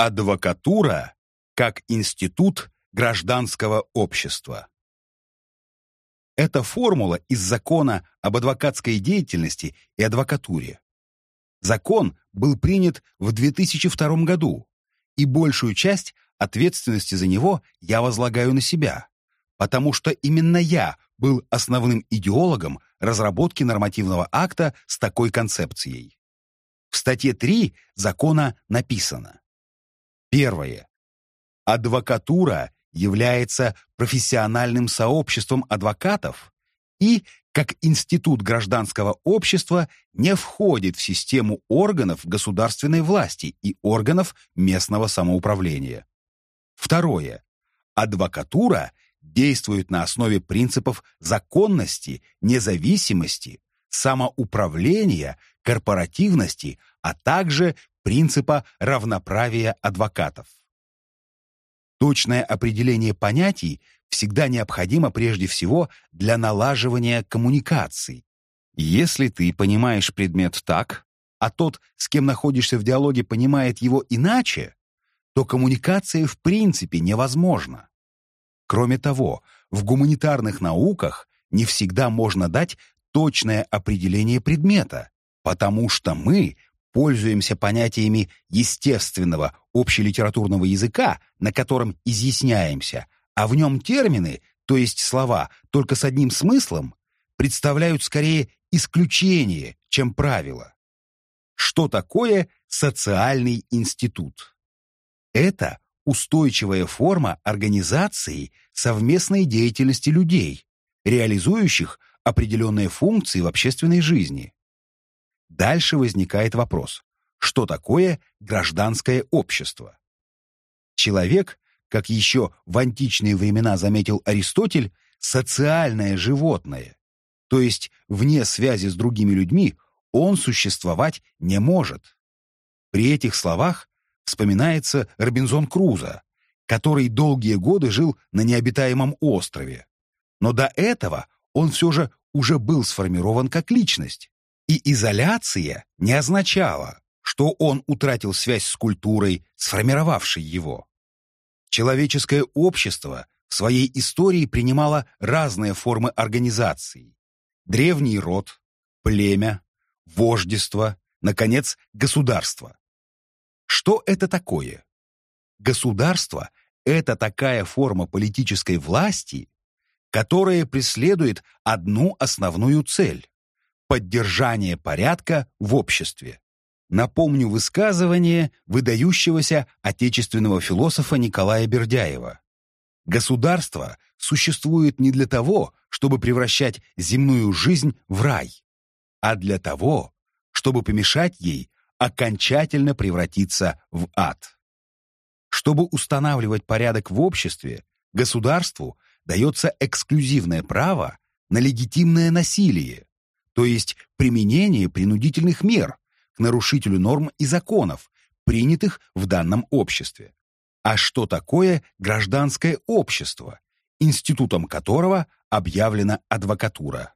Адвокатура как институт гражданского общества. Это формула из закона об адвокатской деятельности и адвокатуре. Закон был принят в 2002 году, и большую часть ответственности за него я возлагаю на себя, потому что именно я был основным идеологом разработки нормативного акта с такой концепцией. В статье 3 закона написано Первое. Адвокатура является профессиональным сообществом адвокатов и, как институт гражданского общества, не входит в систему органов государственной власти и органов местного самоуправления. Второе. Адвокатура действует на основе принципов законности, независимости, самоуправления, корпоративности, а также принципа равноправия адвокатов. Точное определение понятий всегда необходимо прежде всего для налаживания коммуникаций. Если ты понимаешь предмет так, а тот, с кем находишься в диалоге, понимает его иначе, то коммуникация в принципе невозможна. Кроме того, в гуманитарных науках не всегда можно дать точное определение предмета, потому что мы пользуемся понятиями естественного общелитературного языка, на котором изъясняемся, а в нем термины, то есть слова, только с одним смыслом, представляют скорее исключение, чем правило. Что такое социальный институт? Это устойчивая форма организации совместной деятельности людей, реализующих определенные функции в общественной жизни. Дальше возникает вопрос, что такое гражданское общество? Человек, как еще в античные времена заметил Аристотель, социальное животное, то есть вне связи с другими людьми он существовать не может. При этих словах вспоминается Робинзон Крузо, который долгие годы жил на необитаемом острове. Но до этого он все же уже был сформирован как личность. И изоляция не означала, что он утратил связь с культурой, сформировавшей его. Человеческое общество в своей истории принимало разные формы организации. Древний род, племя, вождество, наконец, государство. Что это такое? Государство – это такая форма политической власти, которая преследует одну основную цель поддержание порядка в обществе. Напомню высказывание выдающегося отечественного философа Николая Бердяева. Государство существует не для того, чтобы превращать земную жизнь в рай, а для того, чтобы помешать ей окончательно превратиться в ад. Чтобы устанавливать порядок в обществе, государству дается эксклюзивное право на легитимное насилие, то есть применение принудительных мер к нарушителю норм и законов, принятых в данном обществе. А что такое гражданское общество, институтом которого объявлена адвокатура?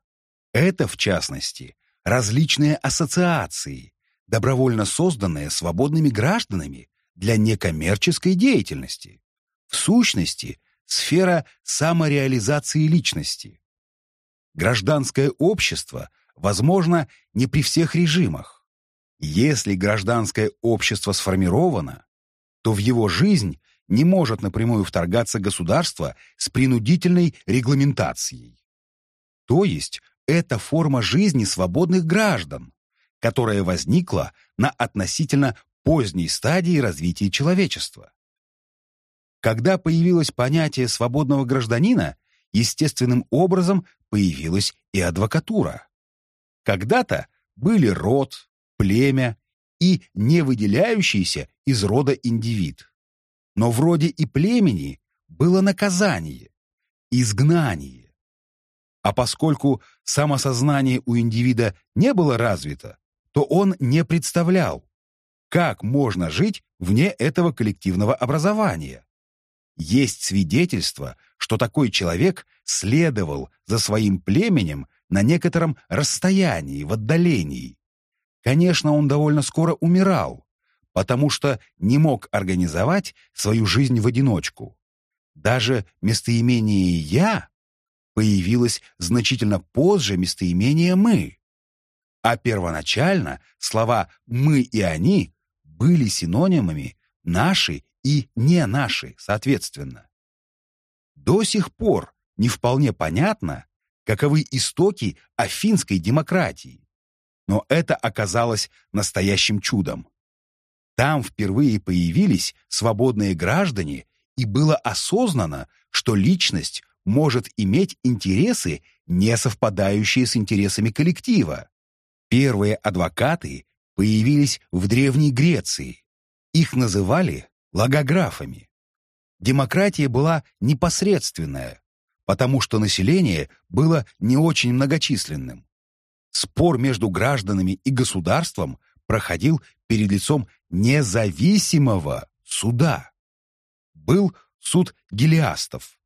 Это, в частности, различные ассоциации, добровольно созданные свободными гражданами для некоммерческой деятельности. В сущности, сфера самореализации личности. Гражданское общество – возможно, не при всех режимах. Если гражданское общество сформировано, то в его жизнь не может напрямую вторгаться государство с принудительной регламентацией. То есть это форма жизни свободных граждан, которая возникла на относительно поздней стадии развития человечества. Когда появилось понятие свободного гражданина, естественным образом появилась и адвокатура. Когда-то были род, племя и не выделяющийся из рода индивид. Но в роде и племени было наказание, изгнание. А поскольку самосознание у индивида не было развито, то он не представлял, как можно жить вне этого коллективного образования. Есть свидетельство, что такой человек следовал за своим племенем на некотором расстоянии, в отдалении. Конечно, он довольно скоро умирал, потому что не мог организовать свою жизнь в одиночку. Даже местоимение «я» появилось значительно позже местоимения «мы». А первоначально слова «мы» и «они» были синонимами «наши» и «не наши», соответственно. До сих пор не вполне понятно, каковы истоки афинской демократии. Но это оказалось настоящим чудом. Там впервые появились свободные граждане, и было осознано, что личность может иметь интересы, не совпадающие с интересами коллектива. Первые адвокаты появились в Древней Греции. Их называли логографами. Демократия была непосредственная, потому что население было не очень многочисленным. Спор между гражданами и государством проходил перед лицом независимого суда. Был суд гелиастов.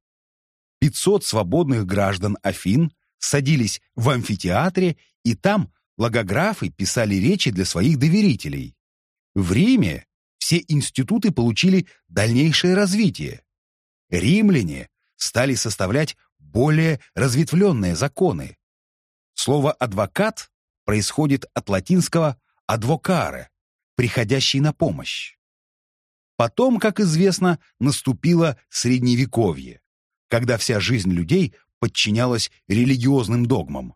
500 свободных граждан Афин садились в амфитеатре, и там логографы писали речи для своих доверителей. В Риме все институты получили дальнейшее развитие. Римляне стали составлять более разветвленные законы. Слово «адвокат» происходит от латинского «адвокаре», приходящий на помощь. Потом, как известно, наступило Средневековье, когда вся жизнь людей подчинялась религиозным догмам.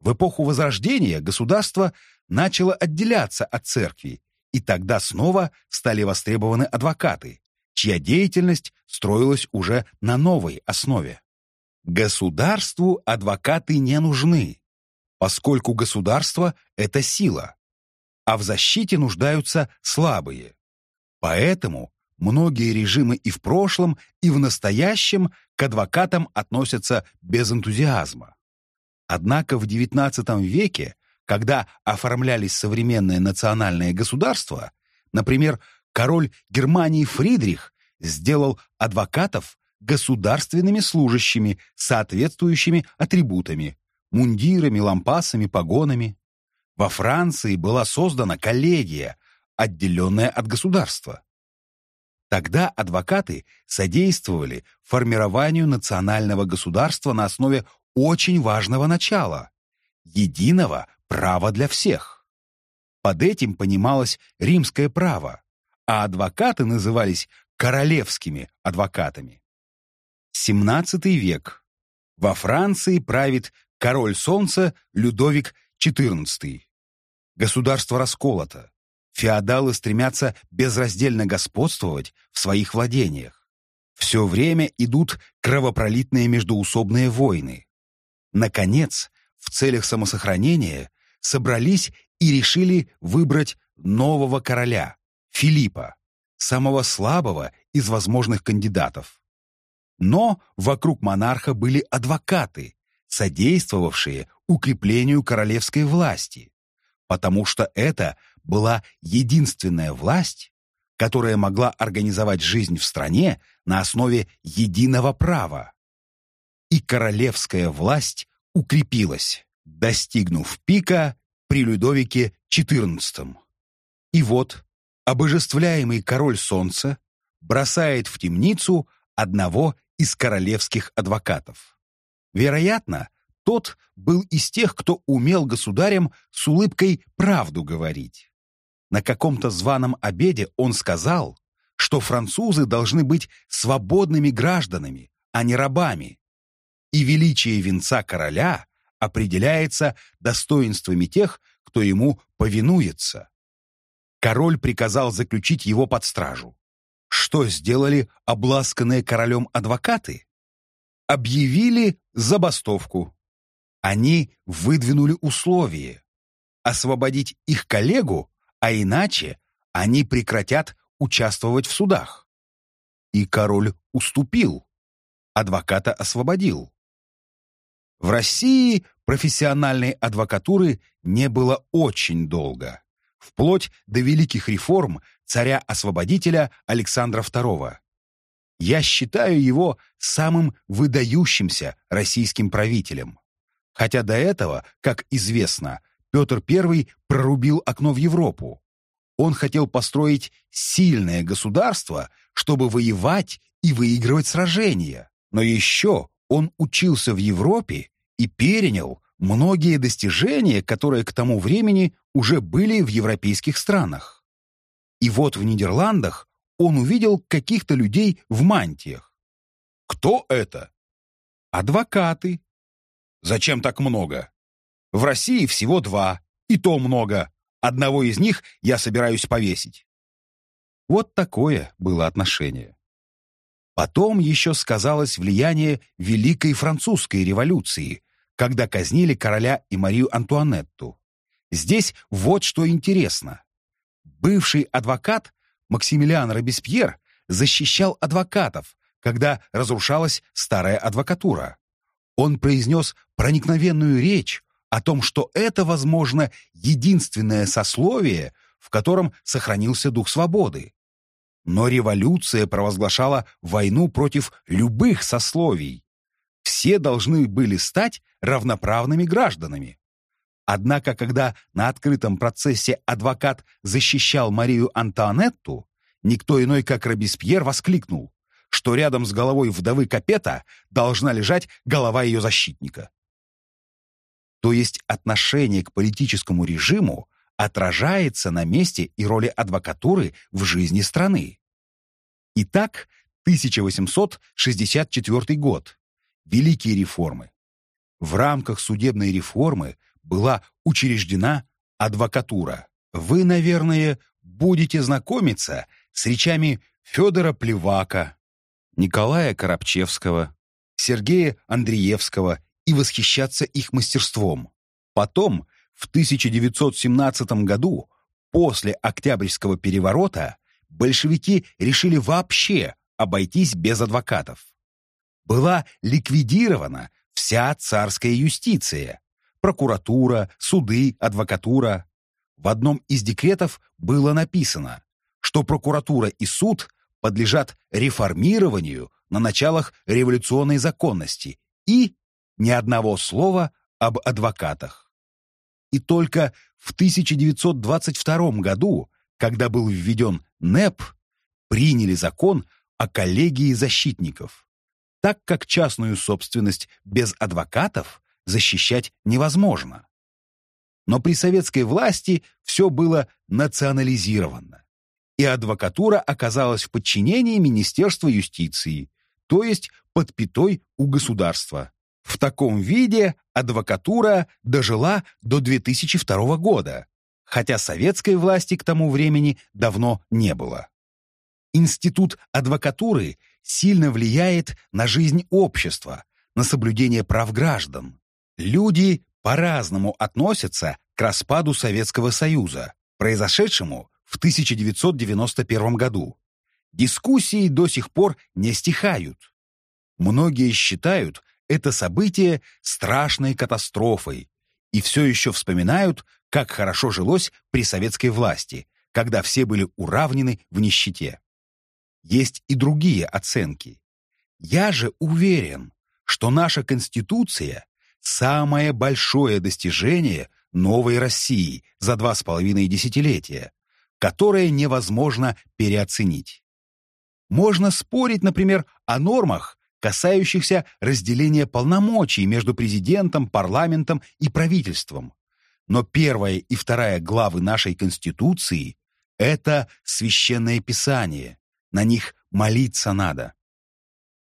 В эпоху Возрождения государство начало отделяться от церкви, и тогда снова стали востребованы адвокаты, чья деятельность строилась уже на новой основе. Государству адвокаты не нужны, поскольку государство — это сила, а в защите нуждаются слабые. Поэтому многие режимы и в прошлом, и в настоящем к адвокатам относятся без энтузиазма. Однако в XIX веке, когда оформлялись современные национальные государства, например, король Германии Фридрих сделал адвокатов государственными служащими соответствующими атрибутами – мундирами, лампасами, погонами. Во Франции была создана коллегия, отделенная от государства. Тогда адвокаты содействовали формированию национального государства на основе очень важного начала – единого права для всех. Под этим понималось римское право, а адвокаты назывались королевскими адвокатами. 17 век. Во Франции правит король солнца Людовик XIV. Государство расколото. Феодалы стремятся безраздельно господствовать в своих владениях. Все время идут кровопролитные междуусобные войны. Наконец, в целях самосохранения собрались и решили выбрать нового короля, Филиппа, самого слабого из возможных кандидатов. Но вокруг монарха были адвокаты, содействовавшие укреплению королевской власти, потому что это была единственная власть, которая могла организовать жизнь в стране на основе единого права. И королевская власть укрепилась, достигнув пика при Людовике XIV. И вот обожествляемый король солнца бросает в темницу одного из королевских адвокатов. Вероятно, тот был из тех, кто умел государям с улыбкой правду говорить. На каком-то званом обеде он сказал, что французы должны быть свободными гражданами, а не рабами. И величие венца короля определяется достоинствами тех, кто ему повинуется. Король приказал заключить его под стражу. Что сделали обласканные королем адвокаты? Объявили забастовку. Они выдвинули условие освободить их коллегу, а иначе они прекратят участвовать в судах. И король уступил, адвоката освободил. В России профессиональной адвокатуры не было очень долго вплоть до великих реформ царя-освободителя Александра II. Я считаю его самым выдающимся российским правителем. Хотя до этого, как известно, Петр I прорубил окно в Европу. Он хотел построить сильное государство, чтобы воевать и выигрывать сражения. Но еще он учился в Европе и перенял многие достижения, которые к тому времени уже были в европейских странах. И вот в Нидерландах он увидел каких-то людей в мантиях. Кто это? Адвокаты. Зачем так много? В России всего два, и то много. Одного из них я собираюсь повесить. Вот такое было отношение. Потом еще сказалось влияние Великой Французской революции, когда казнили короля и Марию Антуанетту. Здесь вот что интересно. Бывший адвокат Максимилиан Робеспьер защищал адвокатов, когда разрушалась старая адвокатура. Он произнес проникновенную речь о том, что это, возможно, единственное сословие, в котором сохранился дух свободы. Но революция провозглашала войну против любых сословий. Все должны были стать равноправными гражданами. Однако, когда на открытом процессе адвокат защищал Марию Антуанетту, никто иной, как Робеспьер, воскликнул, что рядом с головой вдовы Капета должна лежать голова ее защитника. То есть отношение к политическому режиму отражается на месте и роли адвокатуры в жизни страны. Итак, 1864 год. Великие реформы. В рамках судебной реформы была учреждена адвокатура. Вы, наверное, будете знакомиться с речами Федора Плевака, Николая Коробчевского, Сергея Андреевского и восхищаться их мастерством. Потом, в 1917 году, после Октябрьского переворота, большевики решили вообще обойтись без адвокатов. Была ликвидирована вся царская юстиция, прокуратура, суды, адвокатура. В одном из декретов было написано, что прокуратура и суд подлежат реформированию на началах революционной законности и ни одного слова об адвокатах. И только в 1922 году, когда был введен НЭП, приняли закон о коллегии защитников, так как частную собственность без адвокатов защищать невозможно. Но при советской власти все было национализировано, и адвокатура оказалась в подчинении Министерства юстиции, то есть под пятой у государства. В таком виде адвокатура дожила до 2002 года, хотя советской власти к тому времени давно не было. Институт адвокатуры сильно влияет на жизнь общества, на соблюдение прав граждан. Люди по-разному относятся к распаду Советского Союза, произошедшему в 1991 году. Дискуссии до сих пор не стихают. Многие считают это событие страшной катастрофой и все еще вспоминают, как хорошо жилось при советской власти, когда все были уравнены в нищете. Есть и другие оценки. Я же уверен, что наша Конституция – самое большое достижение новой России за два с половиной десятилетия, которое невозможно переоценить. Можно спорить, например, о нормах, касающихся разделения полномочий между президентом, парламентом и правительством. Но первая и вторая главы нашей Конституции – это священное писание, на них молиться надо.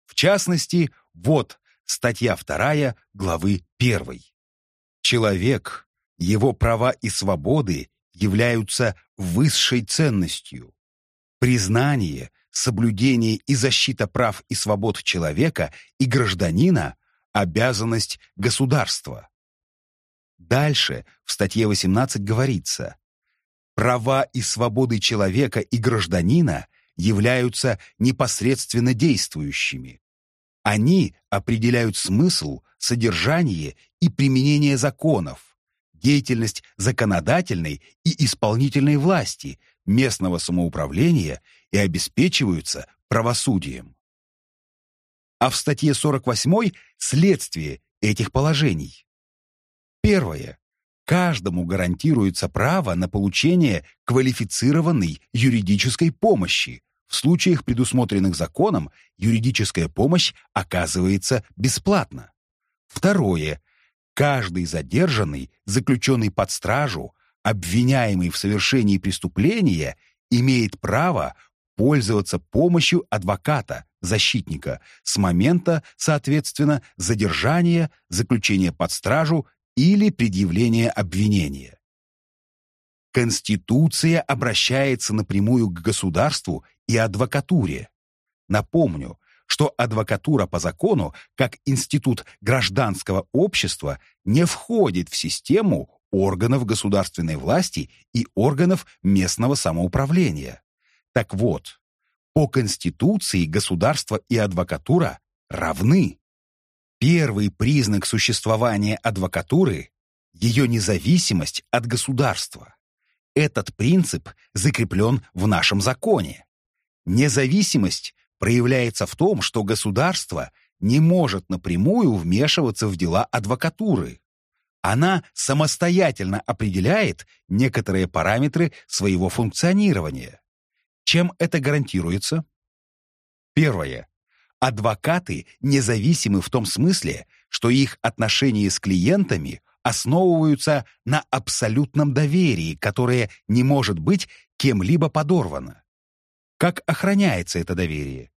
В частности, вот статья вторая главы первой. Человек, его права и свободы являются высшей ценностью. Признание, соблюдение и защита прав и свобод человека и гражданина – обязанность государства. Дальше в статье 18 говорится, права и свободы человека и гражданина являются непосредственно действующими. Они определяют смысл, содержание и применение законов, деятельность законодательной и исполнительной власти, местного самоуправления и обеспечиваются правосудием. А в статье 48 следствие этих положений. Первое. каждому гарантируется право на получение квалифицированной юридической помощи. В случаях, предусмотренных законом, юридическая помощь оказывается бесплатно. Второе. Каждый задержанный, заключенный под стражу, обвиняемый в совершении преступления, имеет право пользоваться помощью адвоката, защитника, с момента, соответственно, задержания, заключения под стражу или предъявления обвинения. Конституция обращается напрямую к государству и адвокатуре. Напомню, что адвокатура по закону, как институт гражданского общества, не входит в систему органов государственной власти и органов местного самоуправления. Так вот, по Конституции государство и адвокатура равны. Первый признак существования адвокатуры – ее независимость от государства. Этот принцип закреплен в нашем законе. Независимость проявляется в том, что государство не может напрямую вмешиваться в дела адвокатуры. Она самостоятельно определяет некоторые параметры своего функционирования. Чем это гарантируется? Первое. Адвокаты независимы в том смысле, что их отношения с клиентами основываются на абсолютном доверии, которое не может быть кем-либо подорвано. Как охраняется это доверие?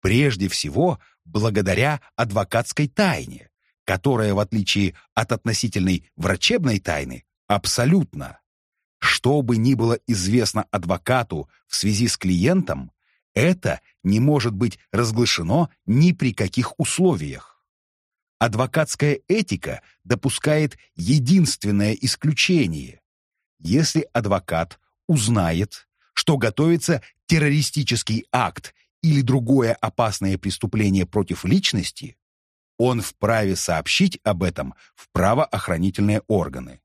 Прежде всего, благодаря адвокатской тайне, которая, в отличие от относительной врачебной тайны, абсолютна. Что бы ни было известно адвокату в связи с клиентом, это не может быть разглашено ни при каких условиях. Адвокатская этика допускает единственное исключение. Если адвокат узнает, что готовится террористический акт или другое опасное преступление против личности, он вправе сообщить об этом в правоохранительные органы.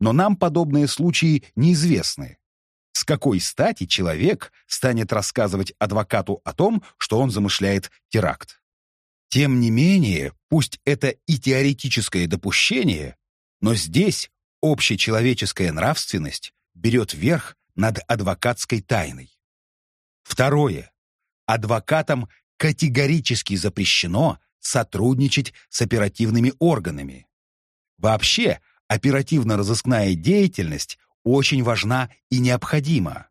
Но нам подобные случаи неизвестны. С какой стати человек станет рассказывать адвокату о том, что он замышляет теракт? Тем не менее, пусть это и теоретическое допущение, но здесь общечеловеческая нравственность берет верх над адвокатской тайной. Второе. Адвокатам категорически запрещено сотрудничать с оперативными органами. Вообще, оперативно-розыскная деятельность очень важна и необходима.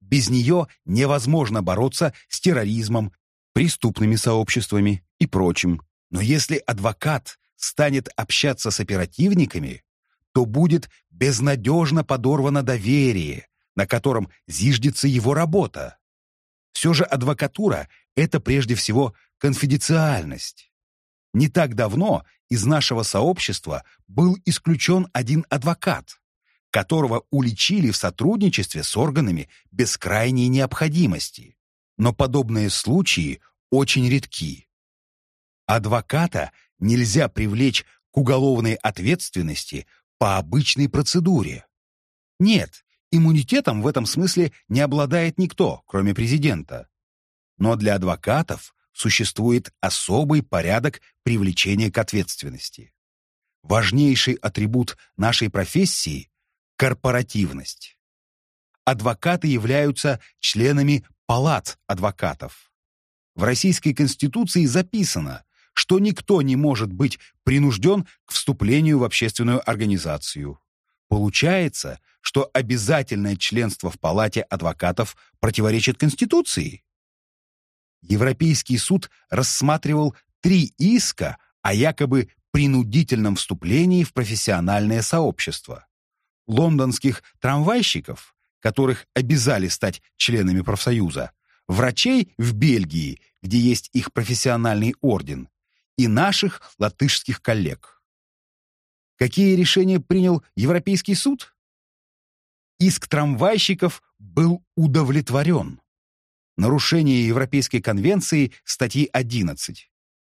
Без нее невозможно бороться с терроризмом, преступными сообществами и прочим. Но если адвокат станет общаться с оперативниками, то будет безнадежно подорвано доверие, на котором зиждется его работа. Все же адвокатура – это прежде всего конфиденциальность. Не так давно из нашего сообщества был исключен один адвокат, которого уличили в сотрудничестве с органами без крайней необходимости. Но подобные случаи очень редки. Адвоката нельзя привлечь к уголовной ответственности по обычной процедуре. Нет, иммунитетом в этом смысле не обладает никто, кроме президента. Но для адвокатов существует особый порядок привлечения к ответственности. Важнейший атрибут нашей профессии – корпоративность. Адвокаты являются членами палат адвокатов. В Российской Конституции записано, что никто не может быть принужден к вступлению в общественную организацию. Получается, что обязательное членство в палате адвокатов противоречит Конституции? Европейский суд рассматривал три иска о якобы принудительном вступлении в профессиональное сообщество. Лондонских трамвайщиков, которых обязали стать членами профсоюза, врачей в Бельгии, где есть их профессиональный орден, и наших латышских коллег. Какие решения принял Европейский суд? Иск трамвайщиков был удовлетворен нарушение Европейской конвенции статьи 11.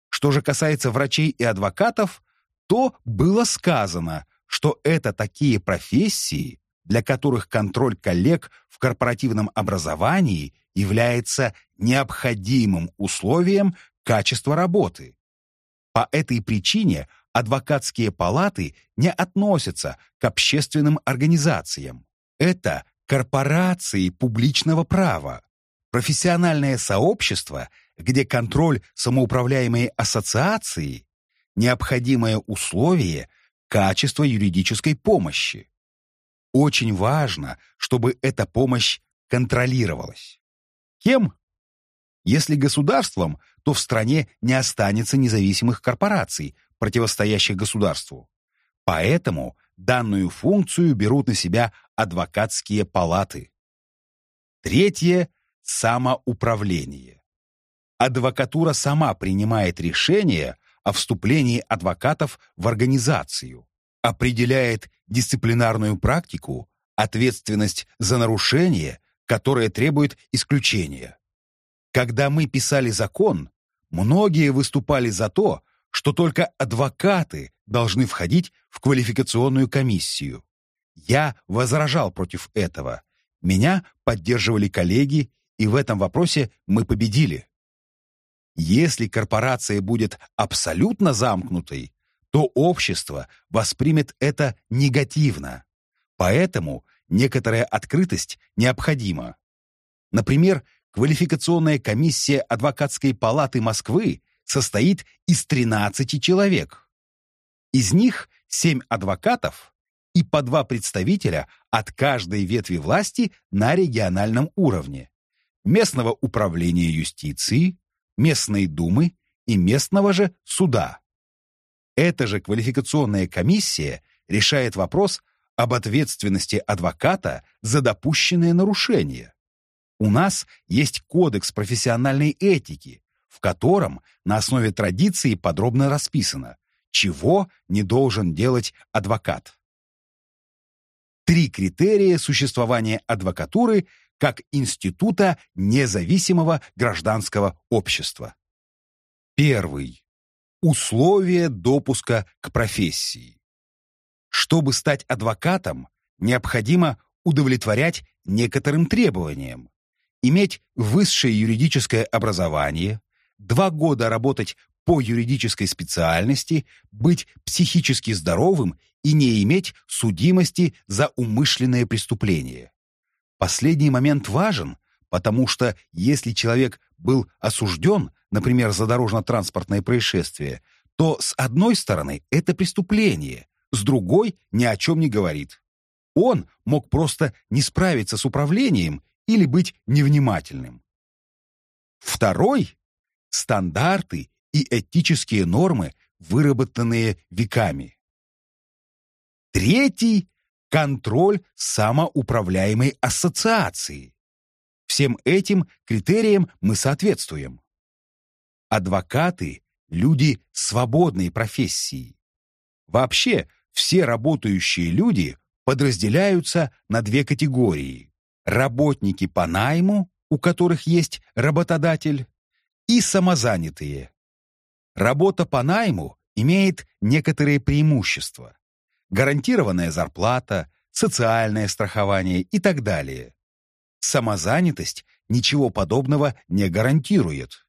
Что же касается врачей и адвокатов, то было сказано, что это такие профессии, для которых контроль коллег в корпоративном образовании является необходимым условием качества работы. По этой причине адвокатские палаты не относятся к общественным организациям. Это корпорации публичного права, профессиональное сообщество, где контроль самоуправляемой ассоциации – необходимое условие качества юридической помощи. Очень важно, чтобы эта помощь контролировалась. Кем? Если государством, то в стране не останется независимых корпораций, противостоящих государству. Поэтому данную функцию берут на себя адвокатские палаты. Третье – самоуправление. Адвокатура сама принимает решение о вступлении адвокатов в организацию, определяет дисциплинарную практику, ответственность за нарушение, которое требует исключения. Когда мы писали закон, многие выступали за то, что только адвокаты должны входить в квалификационную комиссию. Я возражал против этого. Меня поддерживали коллеги, и в этом вопросе мы победили. Если корпорация будет абсолютно замкнутой, то общество воспримет это негативно. Поэтому некоторая открытость необходима. Например, квалификационная комиссия Адвокатской палаты Москвы состоит из 13 человек. Из них 7 адвокатов и по два представителя от каждой ветви власти на региональном уровне, местного управления юстиции, местной думы и местного же суда. Эта же квалификационная комиссия решает вопрос об ответственности адвоката за допущенные нарушения. У нас есть кодекс профессиональной этики, в котором на основе традиции подробно расписано, чего не должен делать адвокат. Три критерия существования адвокатуры как института независимого гражданского общества. Первый. Условия допуска к профессии. Чтобы стать адвокатом, необходимо удовлетворять некоторым требованиям, иметь высшее юридическое образование, два года работать по юридической специальности, быть психически здоровым и не иметь судимости за умышленное преступление. Последний момент важен, потому что если человек был осужден, например, за дорожно-транспортное происшествие, то с одной стороны это преступление, с другой ни о чем не говорит. Он мог просто не справиться с управлением или быть невнимательным. Второй стандарты и этические нормы, выработанные веками. Третий – контроль самоуправляемой ассоциации. Всем этим критериям мы соответствуем. Адвокаты – люди свободной профессии. Вообще, все работающие люди подразделяются на две категории. Работники по найму, у которых есть работодатель, и самозанятые. Работа по найму имеет некоторые преимущества. Гарантированная зарплата, социальное страхование и так далее. Самозанятость ничего подобного не гарантирует.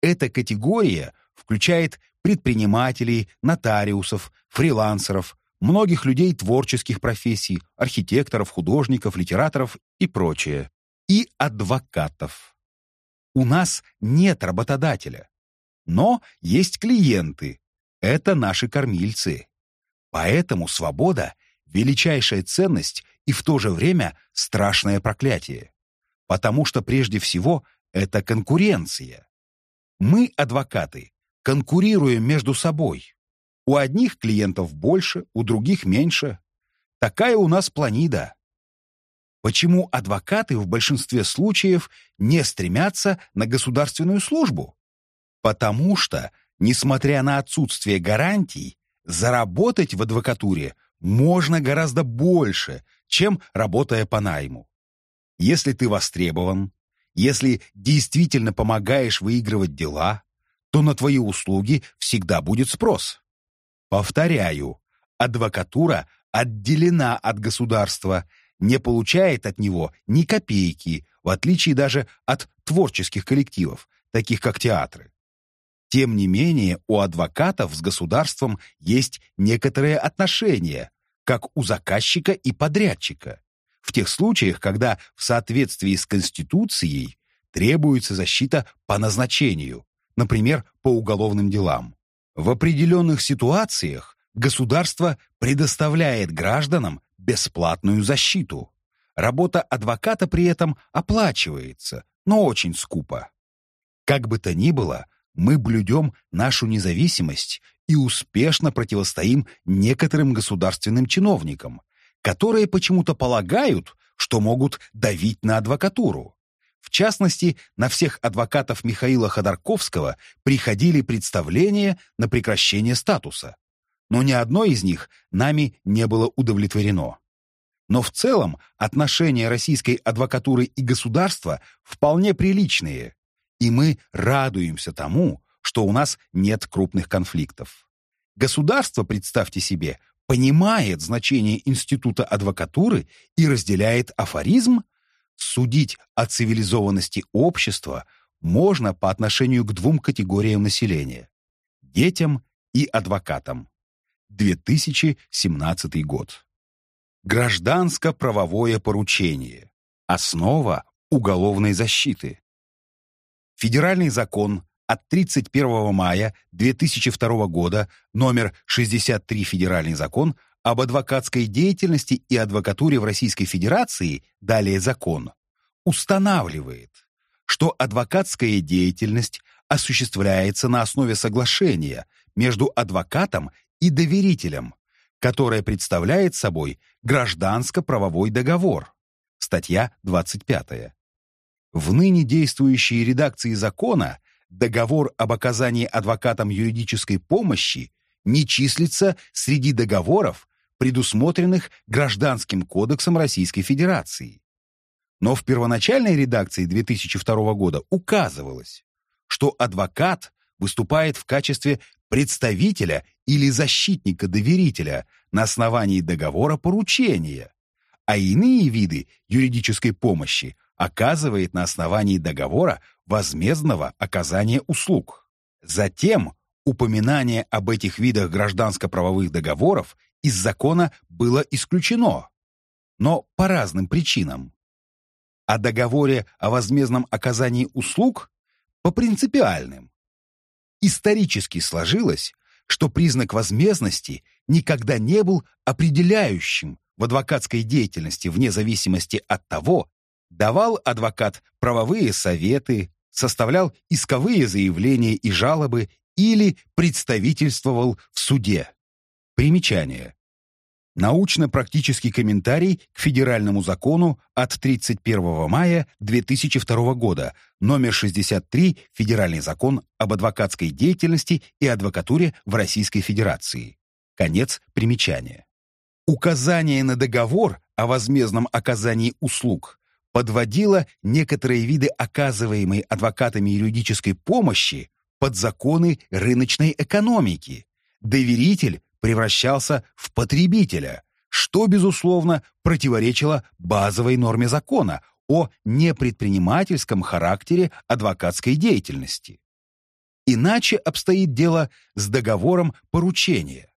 Эта категория включает предпринимателей, нотариусов, фрилансеров, многих людей творческих профессий, архитекторов, художников, литераторов и прочее, и адвокатов. У нас нет работодателя. Но есть клиенты. Это наши кормильцы. Поэтому свобода — величайшая ценность и в то же время страшное проклятие. Потому что прежде всего это конкуренция. Мы, адвокаты, конкурируем между собой. У одних клиентов больше, у других меньше. Такая у нас планида. Почему адвокаты в большинстве случаев не стремятся на государственную службу? Потому что, несмотря на отсутствие гарантий, заработать в адвокатуре можно гораздо больше, чем работая по найму. Если ты востребован, если действительно помогаешь выигрывать дела, то на твои услуги всегда будет спрос. Повторяю, адвокатура отделена от государства не получает от него ни копейки, в отличие даже от творческих коллективов, таких как театры. Тем не менее, у адвокатов с государством есть некоторые отношения, как у заказчика и подрядчика. В тех случаях, когда в соответствии с Конституцией требуется защита по назначению, например, по уголовным делам. В определенных ситуациях государство предоставляет гражданам бесплатную защиту. Работа адвоката при этом оплачивается, но очень скупо. Как бы то ни было, мы блюдем нашу независимость и успешно противостоим некоторым государственным чиновникам, которые почему-то полагают, что могут давить на адвокатуру. В частности, на всех адвокатов Михаила Ходорковского приходили представления на прекращение статуса. Но ни одно из них нами не было удовлетворено. Но в целом отношения российской адвокатуры и государства вполне приличные, и мы радуемся тому, что у нас нет крупных конфликтов. Государство, представьте себе, понимает значение института адвокатуры и разделяет афоризм Судить о цивилизованности общества можно по отношению к двум категориям населения – детям и адвокатам. 2017 год. Гражданско-правовое поручение. Основа уголовной защиты. Федеральный закон от 31 мая 2002 года, номер 63 Федеральный закон об адвокатской деятельности и адвокатуре в Российской Федерации, далее закон, устанавливает, что адвокатская деятельность осуществляется на основе соглашения между адвокатом и доверителем, которое представляет собой гражданско-правовой договор. Статья 25. В ныне действующей редакции закона договор об оказании адвокатам юридической помощи не числится среди договоров, предусмотренных Гражданским кодексом Российской Федерации. Но в первоначальной редакции 2002 года указывалось, что адвокат выступает в качестве представителя или защитника-доверителя на основании договора поручения, а иные виды юридической помощи оказывает на основании договора возмездного оказания услуг. Затем упоминание об этих видах гражданско-правовых договоров из закона было исключено, но по разным причинам. О договоре о возмездном оказании услуг по принципиальным. Исторически сложилось, что признак возмездности никогда не был определяющим в адвокатской деятельности вне зависимости от того, давал адвокат правовые советы, составлял исковые заявления и жалобы или представительствовал в суде. Примечание. Научно-практический комментарий к федеральному закону от 31 мая 2002 года, номер 63, Федеральный закон об адвокатской деятельности и адвокатуре в Российской Федерации. Конец примечания. Указание на договор о возмездном оказании услуг подводило некоторые виды оказываемой адвокатами юридической помощи под законы рыночной экономики. Доверитель превращался в потребителя, что, безусловно, противоречило базовой норме закона о непредпринимательском характере адвокатской деятельности. Иначе обстоит дело с договором поручения.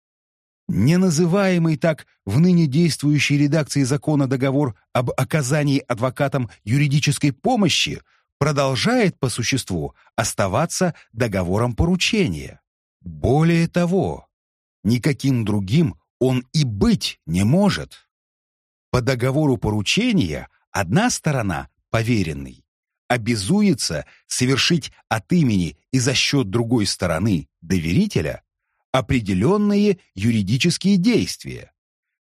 Не называемый так в ныне действующей редакции закона договор об оказании адвокатам юридической помощи продолжает по существу оставаться договором поручения. Более того, Никаким другим он и быть не может. По договору поручения одна сторона, поверенный, обязуется совершить от имени и за счет другой стороны, доверителя, определенные юридические действия.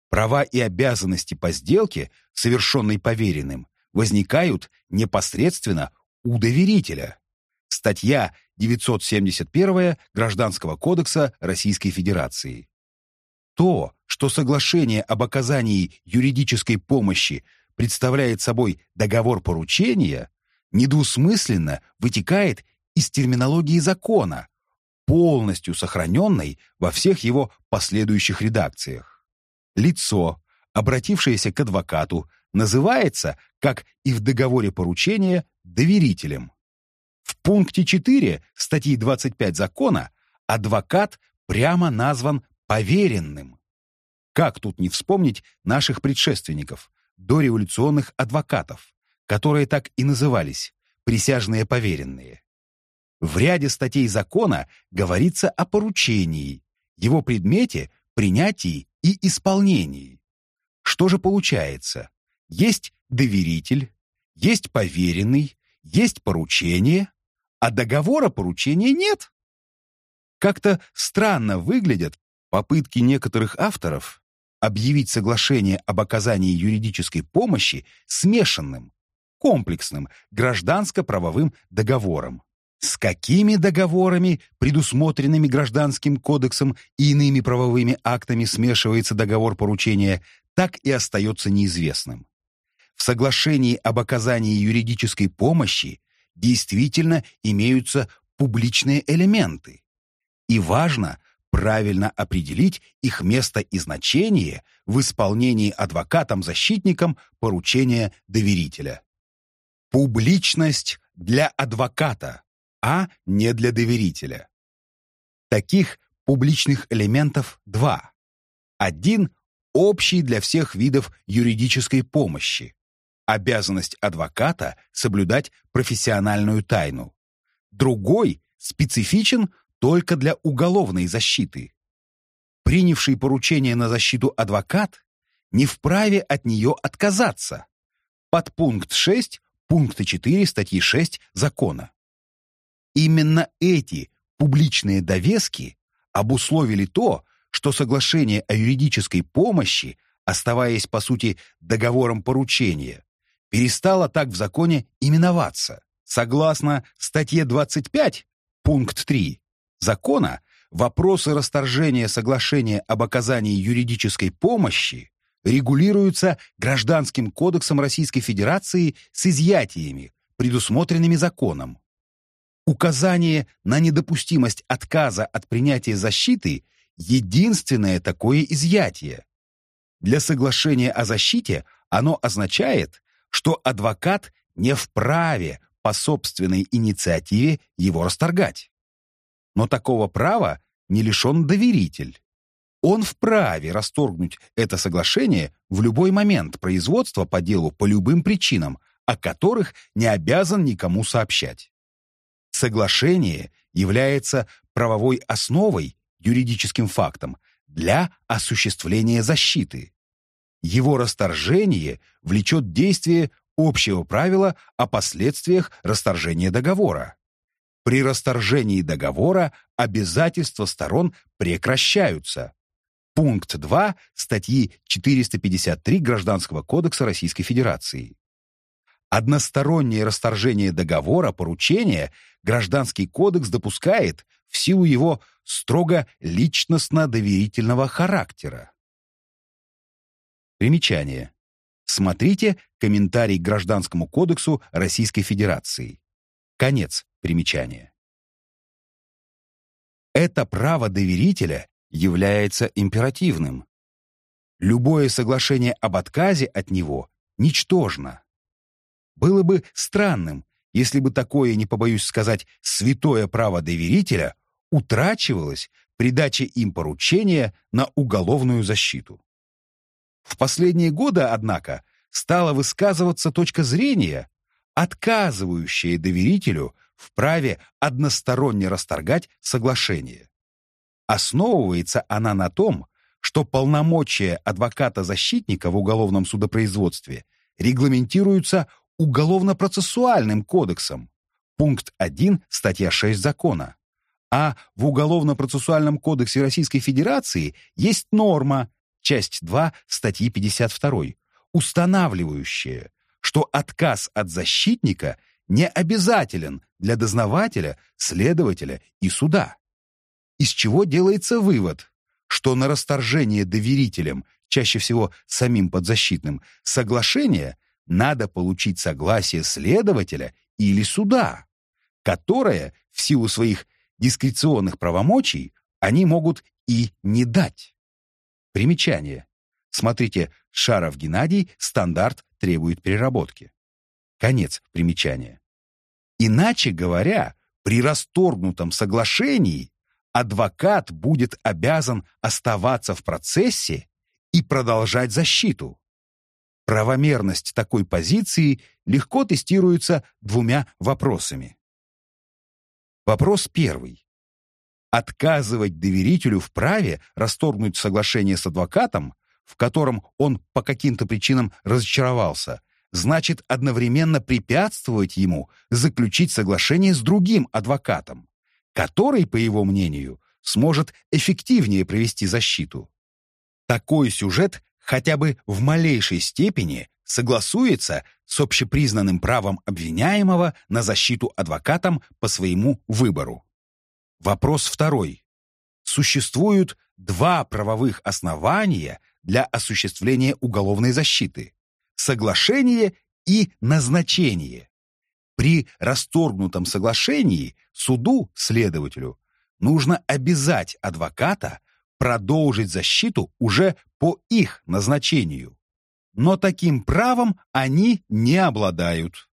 Права и обязанности по сделке, совершенной поверенным, возникают непосредственно у доверителя. Статья 971 Гражданского кодекса Российской Федерации. То, что соглашение об оказании юридической помощи представляет собой договор поручения, недвусмысленно вытекает из терминологии закона, полностью сохраненной во всех его последующих редакциях. Лицо, обратившееся к адвокату, называется, как и в договоре поручения, доверителем. В пункте 4 статьи 25 закона адвокат прямо назван поверенным. Как тут не вспомнить наших предшественников, дореволюционных адвокатов, которые так и назывались «присяжные поверенные». В ряде статей закона говорится о поручении, его предмете, принятии и исполнении. Что же получается? Есть доверитель, есть поверенный, есть поручение, а договора поручения нет. Как-то странно выглядят попытки некоторых авторов объявить соглашение об оказании юридической помощи смешанным, комплексным гражданско-правовым договором. С какими договорами, предусмотренными Гражданским кодексом и иными правовыми актами смешивается договор поручения, так и остается неизвестным. В соглашении об оказании юридической помощи действительно имеются публичные элементы. И важно правильно определить их место и значение в исполнении адвокатом-защитником поручения доверителя. Публичность для адвоката, а не для доверителя. Таких публичных элементов два. Один – общий для всех видов юридической помощи. Обязанность адвоката соблюдать профессиональную тайну. Другой специфичен только для уголовной защиты. Принявший поручение на защиту адвокат не вправе от нее отказаться. Подпункт 6 пункта 4 статьи 6 закона. Именно эти публичные довески обусловили то, что соглашение о юридической помощи, оставаясь по сути договором поручения, перестало так в законе именоваться. Согласно статье 25, пункт 3 закона, вопросы расторжения соглашения об оказании юридической помощи регулируются Гражданским кодексом Российской Федерации с изъятиями, предусмотренными законом. Указание на недопустимость отказа от принятия защиты – единственное такое изъятие. Для соглашения о защите оно означает, что адвокат не вправе по собственной инициативе его расторгать. Но такого права не лишен доверитель. Он вправе расторгнуть это соглашение в любой момент производства по делу по любым причинам, о которых не обязан никому сообщать. Соглашение является правовой основой, юридическим фактом, для осуществления защиты. Его расторжение влечет действие общего правила о последствиях расторжения договора. При расторжении договора обязательства сторон прекращаются. Пункт 2 статьи 453 Гражданского кодекса Российской Федерации. Одностороннее расторжение договора, поручения Гражданский кодекс допускает в силу его строго личностно-доверительного характера. Примечание. Смотрите комментарий к Гражданскому кодексу Российской Федерации. Конец примечания. Это право доверителя является императивным. Любое соглашение об отказе от него ничтожно. Было бы странным, если бы такое, не побоюсь сказать, святое право доверителя утрачивалось при даче им поручения на уголовную защиту. В последние годы, однако, стала высказываться точка зрения, отказывающая доверителю в праве односторонне расторгать соглашение. Основывается она на том, что полномочия адвоката-защитника в уголовном судопроизводстве регламентируются Уголовно-процессуальным кодексом, пункт 1, статья 6 закона. А в Уголовно-процессуальном кодексе Российской Федерации есть норма, часть 2 статьи 52, устанавливающая, что отказ от защитника не обязателен для дознавателя, следователя и суда. Из чего делается вывод, что на расторжение доверителем, чаще всего самим подзащитным, соглашение – надо получить согласие следователя или суда, которое в силу своих дискреционных правомочий они могут и не дать. Примечание. Смотрите, Шаров Геннадий, стандарт требует переработки. Конец примечания. Иначе говоря, при расторгнутом соглашении адвокат будет обязан оставаться в процессе и продолжать защиту. Правомерность такой позиции легко тестируется двумя вопросами. Вопрос первый. Отказывать доверителю в праве расторгнуть соглашение с адвокатом, в котором он по каким-то причинам разочаровался, значит одновременно препятствовать ему заключить соглашение с другим адвокатом, который, по его мнению, сможет эффективнее провести защиту. Такой сюжет хотя бы в малейшей степени согласуется с общепризнанным правом обвиняемого на защиту адвокатом по своему выбору. Вопрос второй. Существуют два правовых основания для осуществления уголовной защиты – соглашение и назначение. При расторгнутом соглашении суду, следователю, нужно обязать адвоката продолжить защиту уже по их назначению. Но таким правом они не обладают.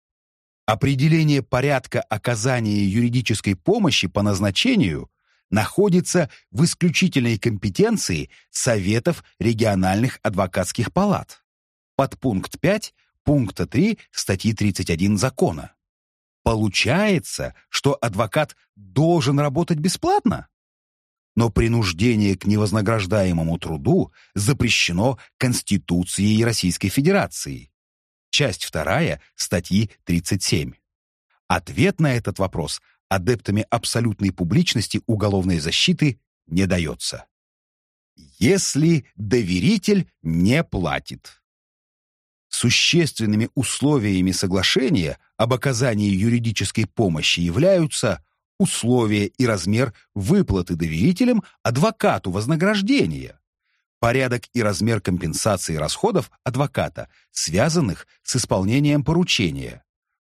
Определение порядка оказания юридической помощи по назначению находится в исключительной компетенции Советов региональных адвокатских палат. Подпункт 5 пункта 3 статьи 31 закона. Получается, что адвокат должен работать бесплатно? Но принуждение к невознаграждаемому труду запрещено Конституцией Российской Федерации. Часть 2 статьи 37. Ответ на этот вопрос адептами абсолютной публичности уголовной защиты не дается. Если доверитель не платит. Существенными условиями соглашения об оказании юридической помощи являются условия и размер выплаты доверителям адвокату вознаграждения, порядок и размер компенсации расходов адвоката, связанных с исполнением поручения,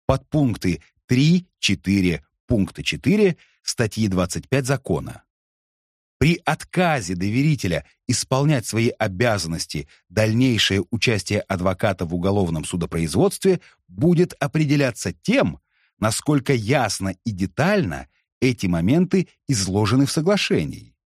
подпункты 3, 4, пункта 4 статьи 25 закона. При отказе доверителя исполнять свои обязанности дальнейшее участие адвоката в уголовном судопроизводстве будет определяться тем, насколько ясно и детально эти моменты изложены в соглашении.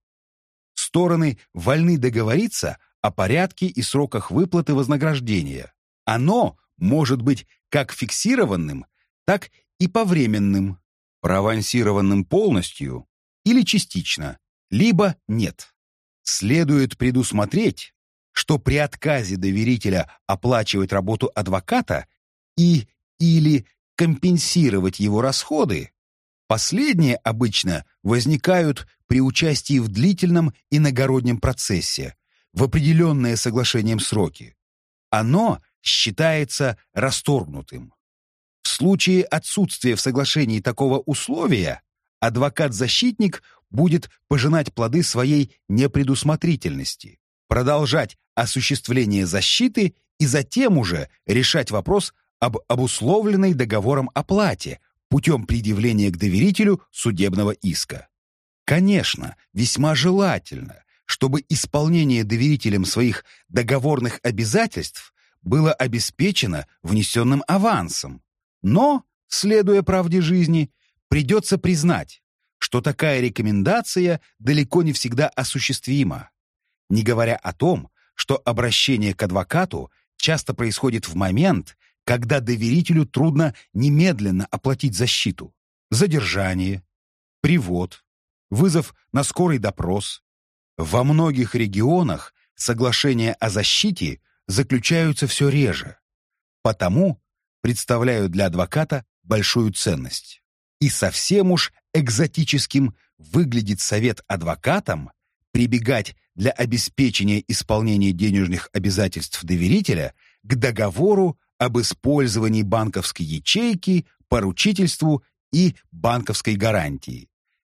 Стороны вольны договориться о порядке и сроках выплаты вознаграждения. Оно может быть как фиксированным, так и повременным, проавансированным полностью или частично, либо нет. Следует предусмотреть, что при отказе доверителя оплачивать работу адвоката и или компенсировать его расходы, Последние обычно возникают при участии в длительном иногороднем процессе, в определенные соглашением сроки. Оно считается расторгнутым. В случае отсутствия в соглашении такого условия адвокат-защитник будет пожинать плоды своей непредусмотрительности, продолжать осуществление защиты и затем уже решать вопрос об обусловленной договором оплате, путем предъявления к доверителю судебного иска. Конечно, весьма желательно, чтобы исполнение доверителем своих договорных обязательств было обеспечено внесенным авансом. Но, следуя правде жизни, придется признать, что такая рекомендация далеко не всегда осуществима, не говоря о том, что обращение к адвокату часто происходит в момент, когда доверителю трудно немедленно оплатить защиту, задержание, привод, вызов на скорый допрос. Во многих регионах соглашения о защите заключаются все реже, потому представляют для адвоката большую ценность. И совсем уж экзотическим выглядит совет адвокатам прибегать для обеспечения исполнения денежных обязательств доверителя к договору об использовании банковской ячейки, поручительству и банковской гарантии.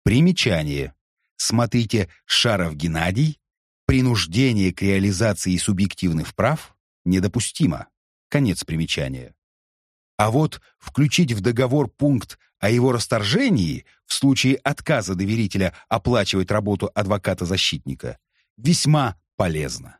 Примечание. Смотрите Шаров Геннадий. Принуждение к реализации субъективных прав недопустимо. Конец примечания. А вот включить в договор пункт о его расторжении в случае отказа доверителя оплачивать работу адвоката-защитника весьма полезно.